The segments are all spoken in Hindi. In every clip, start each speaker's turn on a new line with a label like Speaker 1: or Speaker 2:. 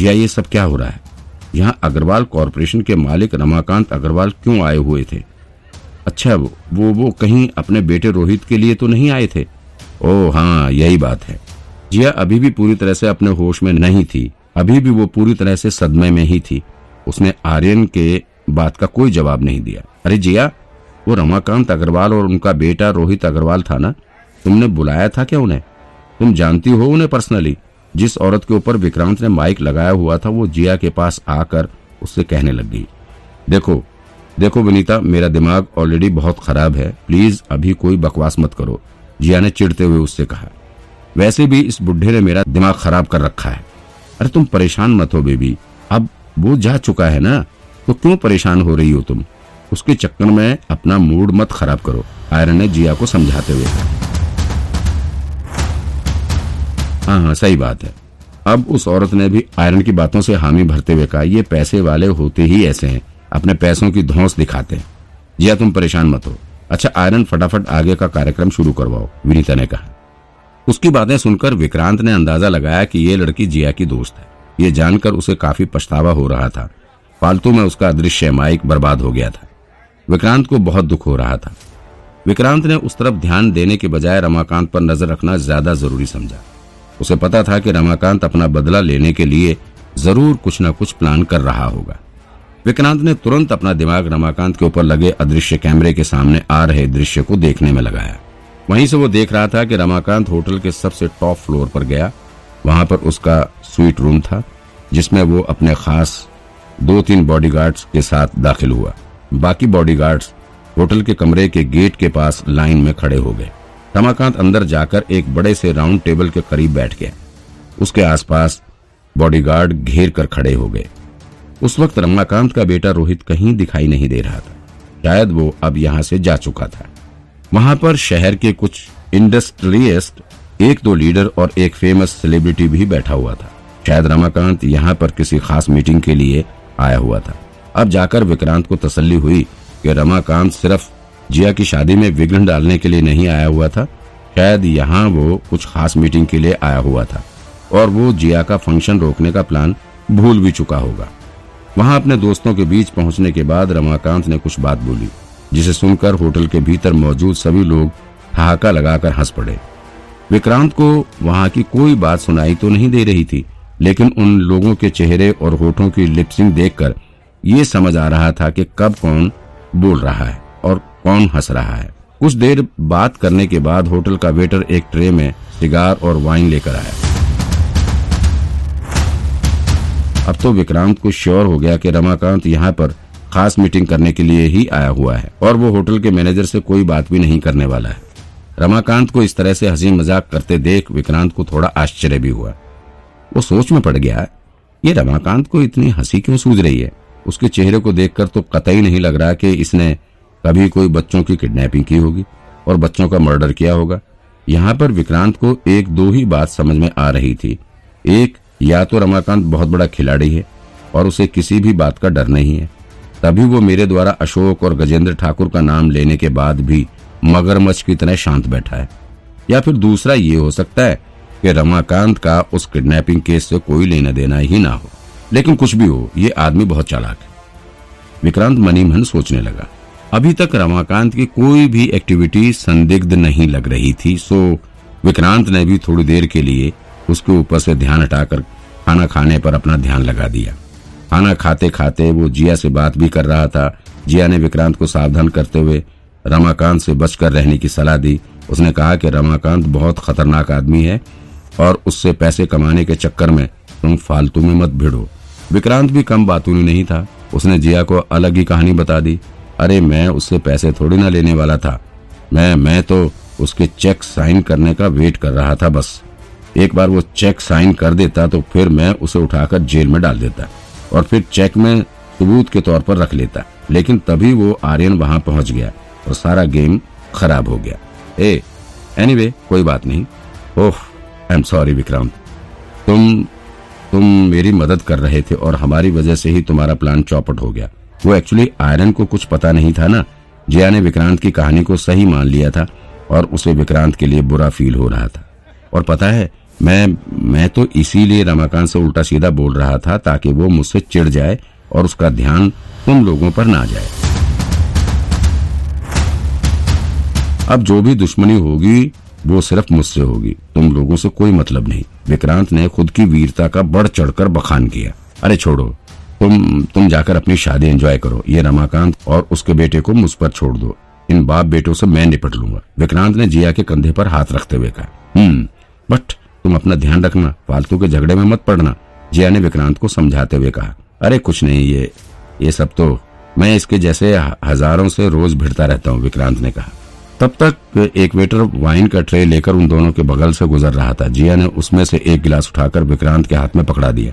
Speaker 1: जिया ये सब क्या हो रहा है? यहाँ अग्रवाल कॉरपोरेशन के मालिक रमाकांत अग्रवाल क्यों आए हुए थे? अच्छा वो वो कहीं अपने बेटे रोहित के लिए तो नहीं आए थे? ओ हाँ यही बात है। जिया अभी भी पूरी तरह से अपने होश में नहीं थी। अभी भी वो पूरी तरह से सदमे में ही थी। उसने आर्यन के बात का कोई जवाब नहीं दिया। अरे जिया, वो रमाकांत अग्रवाल और उनका बेटा रोहित अग्रवाल था ना? तुमने बुलाया था क्या उन्हें? तुम जानती हो उन्हें पर्सनली जिस औरत के ऊपर विक्रांत ने माइक लगाया हुआ था, वो जिया के पास आकर उससे कहने लग गई, देखो देखो विनीता, मेरा दिमाग ऑलरेडी बहुत खराब है। प्लीज़ अभी कोई बकवास मत करो, जिया ने चिढ़ते हुए उससे कहा। वैसे भी इस बुढ़े ने मेरा दिमाग खराब कर रखा है। अरे तुम परेशान मत हो, बेबी। अब वो जा चुका है ना तो क्यों परेशान हो रही हो तुम? उसके चक्कर में अपना मूड मत खराब करो, आयरन ने जिया को समझाते हुए हाँ हाँ सही बात है। अब उस औरत ने भी आयरन की बातों से हामी भरते हुए कहा, ये पैसे वाले होते ही ऐसे हैं, अपने पैसों की धौस दिखाते हैं। जिया, तुम परेशान मत हो। अच्छा आयरन फटाफट आगे का कार्यक्रम शुरू करवाओ, विनीता ने कहा। उसकी बातें सुनकर विक्रांत ने अंदाज़ा लगाया कि ये लड़की जिया की दोस्त है। ये जानकर उसे काफ़ी पछतावा हो रहा था। फालतू में उसका अदृश्य माइक बर्बाद हो गया था। विक्रांत को बहुत दुख हो रहा था। विक्रांत ने उस तरफ़ ध्यान देने के बजाय रमाकांत पर नज़र रखना ज़्यादा ज़रूरी समझा। उसे पता था कि रमाकांत अपना बदला लेने के लिए ज़रूर कुछ न कुछ प्लान कर रहा होगा। विक्रांत ने तुरंत अपना दिमाग रमाकांत के ऊपर लगे अदृश्य कैमरे के सामने आ रहे दृश्य को देखने में लगाया। वहीं से वो देख रहा था कि रमाकांत होटल के सबसे टॉप फ्लोर पर गया। वहाँ पर उसका स्वीट रूम था, जिसमें वो अपने खास दो तीन बॉडीगार्ड्स के साथ दाखिल हुआ। बाकी बॉडीगार्ड्स होटल के कमरे के गेट के पास लाइन में खड़े हो गए। रमाकांत अंदर जाकर एक बड़े से राउंड टेबल के करीब बैठ गया। उसके आसपास बॉडीगार्ड घेर कर खड़े हो गए। उस वक्त रमाकांत का बेटा रोहित कहीं दिखाई नहीं दे रहा था। शायद वो अब यहाँ से जा चुका था। वहाँ पर शहर के कुछ इंडस्ट्रियस्ट, एक दो लीडर और एक फ़ेमस सेलिब्रिटी भी बैठा हुआ था। शायद रमाकांत यहाँ पर किसी खास मीटिंग के लिए आया हुआ था। अब जाकर विक्रांत को तसल्ली हुई कि रमाकांत सिर्फ़ जिया की शादी में विघ्न डालने के लिए नहीं आया हुआ था। शायद यहाँ वो कुछ खास मीटिंग के लिए आया हुआ था। और वो जिया का फ़ंक्शन रोकने का प्लान भूल भी चुका होगा। वहाँ अपने दोस्तों के बीच पहुँचने के बाद रमाकांत ने कुछ बात बोली, जिसे सुनकर होटल के भीतर मौजूद सभी लोग ठहाका लगाकर हंस पड़े। विक्रांत को वहाँ की कोई बात सुनाई तो नहीं दे रही थी, लेकिन उन लोगों के चेहरे और होठों की लिपसिंग देखकर ये समझ आ रहा था कि कब कौन बोल रहा है। कौन हंस रहा है? कुछ देर बात करने के बाद होटल का वेटर एक ट्रे में सिगार और वाइन लेकर आया। अब तो विक्रांत को श्योर हो गया कि रमाकांत यहाँ पर खास मीटिंग करने के लिए ही आया हुआ है और वो होटल के मैनेजर से कोई बात भी नहीं करने वाला है। रमाकांत को इस तरह से हँसी मज़ाक करते देख विक्रांत को थोड़ा आश्चर्य भी हुआ। वो सोच में पड़ गया, ये रमाकांत को इतनी हँसी क्यों सूझ रही है? उसके चेहरे को देखकर तो कतई नहीं लग रहा कि इसने कभी कोई बच्चों की किडनैपिंग की होगी और बच्चों का मर्डर किया होगा। यहाँ पर विक्रांत को एक दो ही बात समझ में आ रही थी। एक, या तो रमाकांत बहुत बड़ा खिलाड़ी है और उसे किसी भी बात का डर नहीं है। तभी वो मेरे द्वारा अशोक और गजेंद्र ठाकुर का नाम लेने के बाद भी मगरमच्छ की तरह शांत बैठा है। या फिर दूसरा ये हो सकता है कि रमाकांत का उस किडनैपिंग केस से कोई लेना देना ही ना हो। लेकिन कुछ भी हो, ये आदमी बहुत चालाक है। विक्रांत मनी मन सोचने लगा। अभी तक रमाकांत की कोई भी एक्टिविटी संदिग्ध नहीं लग रही थी। सो विक्रांत ने भी थोड़ी देर के लिए उसके ऊपर से ध्यान हटाकर खाना खाने पर अपना ध्यान लगा दिया। खाना खाते खाते वो जिया से बात भी कर रहा था। जिया ने विक्रांत को सावधान करते हुए रमाकांत से बचकर रहने की सलाह दी। उसने कहा कि रमाकांत बहुत खतरनाक आदमी है और उससे पैसे कमाने के चक्कर में तुम फालतू में मत भिड़ो। विक्रांत भी कम बातूनी नहीं था। उसने जिया को अलग ही कहानी बता दी। अरे मैं उससे पैसे थोड़ी ना लेने वाला था। मैं मैं तो उसके चेक साइन करने का वेट कर रहा था बस। एक बार वो चेक साइन कर देता तो फिर मैं उसे उठाकर जेल में डाल देता और फिर चेक में सबूत के तौर पर रख लेता। लेकिन तभी वो आर्यन वहाँ पहुँच गया और सारा गेम खराब हो गया। ए एनीवे anyway, कोई बात नहीं। Oh I am sorry Vikrant. तुम तुम मेरी मदद कर रहे थे और हमारी वजह से ही तुम्हारा प्लान चौपट हो गया। वो एक्चुअली आयरन को कुछ पता नहीं था ना। जया ने विक्रांत की कहानी को सही मान लिया था और उसे विक्रांत के लिए बुरा फील हो रहा था। और पता है, मैं मैं तो इसीलिए रमाकांत से उल्टा सीधा बोल रहा था ताकि वो मुझसे चिढ़ जाए और उसका ध्यान तुम लोगों पर ना जाए। अब जो भी दुश्मनी होगी, वो सिर्फ़ मुझसे होगी। तुम लोगों से कोई मतलब नहीं। विक्रांत ने खुद की वीरता का बढ़ चढ़कर बखान किया। अरे छोड़ो। तुम तुम जाकर अपनी शादी एंजॉय करो। ये रमाकांत और उसके बेटे को मुझ पर छोड़ दो। इन बाप बेटों से मैं निपट लूँगा। विक्रांत ने जिया के कंधे पर हाथ रखते हुए कहा हम्म बट तुम अपना ध्यान रखना। फालतू के झगड़े में मत पड़ना, जिया ने विक्रांत को समझाते हुए कहा। अरे, कुछ नहीं, ये ये सब तो मैं इसके जैसे हज़ारों से रोज भिड़ता रहता हूँ, विक्रांत ने कहा। तब तक एक वेटर वाइन का ट्रे लेकर उन दोनों के बगल से गुजर रहा था। जिया ने उसमें से एक गिलास उठाकर विक्रांत के हाथ में पकड़ा दिया।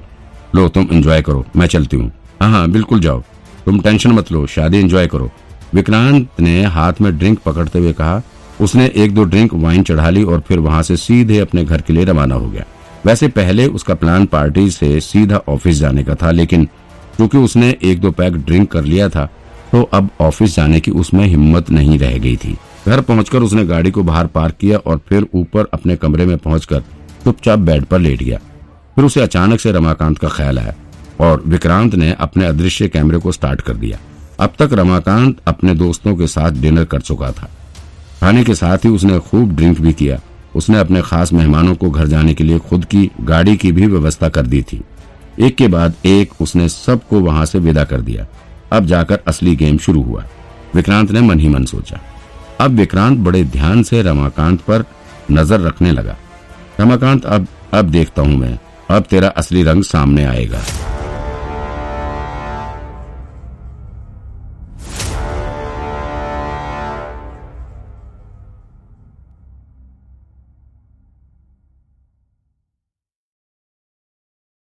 Speaker 1: लो, तुम एंजॉय करो, मैं चलती हूँ। हाँ हाँ बिल्कुल जाओ। तुम टेंशन मत लो, शादी एंजॉय करो। विक्रांत ने हाथ में ड्रिंक पकड़ते हुए कहा, उसने एक दो ड्रिंक वाइन चढ़ा ली और फिर वहाँ से सीधे अपने घर के लिए रवाना हो गया। वैसे पहले उसका प्लान पार्टी से सीधा ऑफ़िस जाने का था, लेकिन क्योंकि उसने एक दो पैक ड्रिंक कर लिया था तो अब ऑफ़िस जाने की उसमें हिम्मत नहीं रह गई थी। घर पहुंचकर उसने गाड़ी को बाहर पार्क किया और फिर ऊपर अपने कमरे में पहुंचकर चुपचाप बेड पर लेट गया। फिर उसे अचानक से रमाकांत का ख्याल आया और विक्रांत ने अपने अदृश्य कैमरे को स्टार्ट कर दिया। अब तक रमाकांत अपने दोस्तों के साथ डिनर कर चुका था। खाने के साथ ही उसने खूब ड्रिंक भी किया। उसने अपने खास मेहमानों को घर जाने के लिए खुद की, गाड़ी की भी व्यवस्था कर दी थी। एक के बाद एक उसने सबको वहाँ से विदा कर दिया। अब जाकर असली गेम शुरू हुआ। विक्रांत ने मन ही मन सोचा। अब विक्रांत बड़े ध्यान से रमाकांत पर नज़र रखने लगा। रमाकांत, अब अब देखता हूँ मैं। अब तेरा असली रंग सामने आएगा।